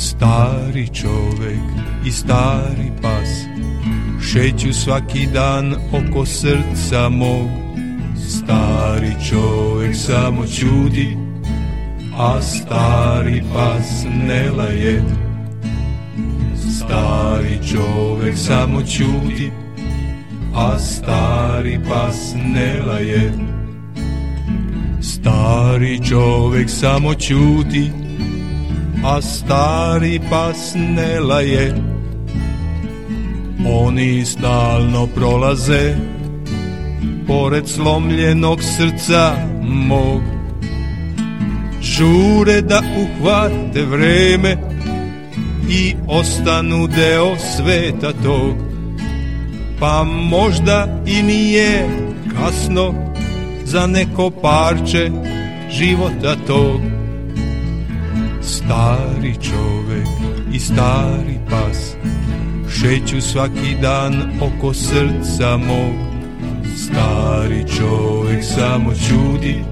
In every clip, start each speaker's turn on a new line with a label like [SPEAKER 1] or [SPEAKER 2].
[SPEAKER 1] Stari čovek i stari pas Šeću svaki dan oko srca mog. Stari čovek samo čudi A stari pas ne laje. Stari čovek samo čudi A stari pas ne laje. Stari čovek samo čudi a stari pas ne laje. Oni stalno prolaze Pored slomljenog srca mog. Žure da uhvate vreme I ostanu deo sveta tog. Pa možda i nije kasno Za neko parče života tog Stari čovek i stari pas Šeću svaki dan oko srca mog. Stari čovek samo čudi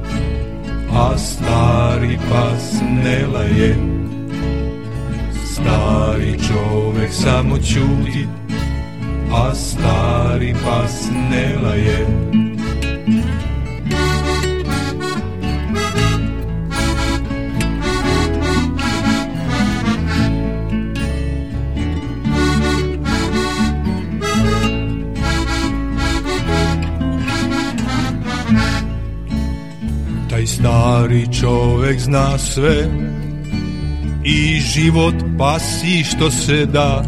[SPEAKER 1] A stari pas ne laje. Stari čovek samo čudi A stari pas ne laje Taj stari čovek zna sve I život pasi što se da.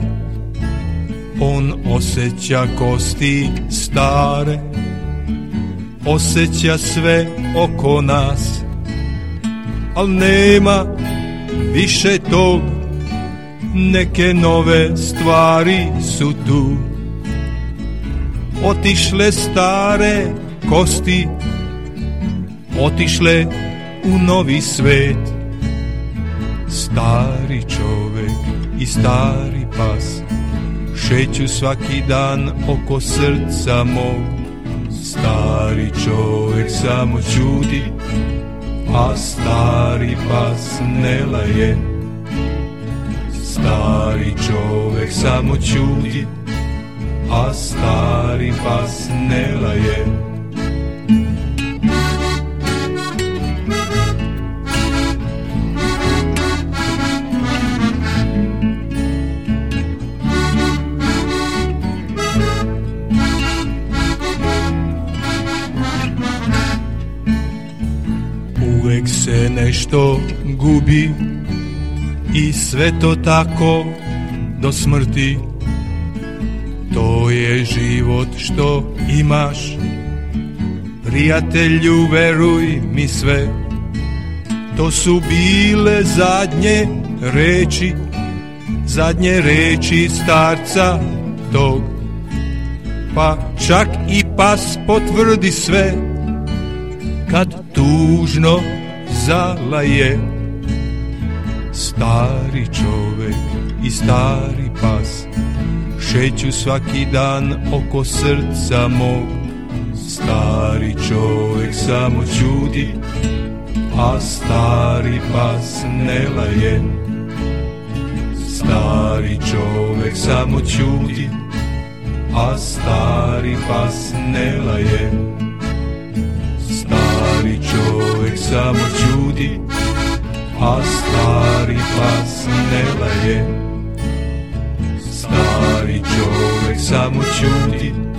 [SPEAKER 1] On osjeća kosti stare Osjeća sve oko nas Al nema više tog. Neke nove stvari su tu. Otišle stare kosti otišle u novi svet. Stari čovek i stari pas Šeću svaki dan oko srca mog. Stari čovek samo čudi A stari pas ne laje. Stari čovek samo čudi A stari pas ne laje Uvek se nešto gubi i sve to tako do smrti. To je život što imaš. Prijatelju veruj mi sve. To su bile zadnje reči Zadnje reči starca tog. Pa čak i pas potvrdi sve. Kad tužno zalaje Stari čovek i stari pas. Šeću svaki dan oko srca mog. Stari čovek samo čudi A stari pas ne laje Stari čovek samo čudi A stari pas ne laje čovek samo čudi A stari pas ne laje Stari čovek samo čudi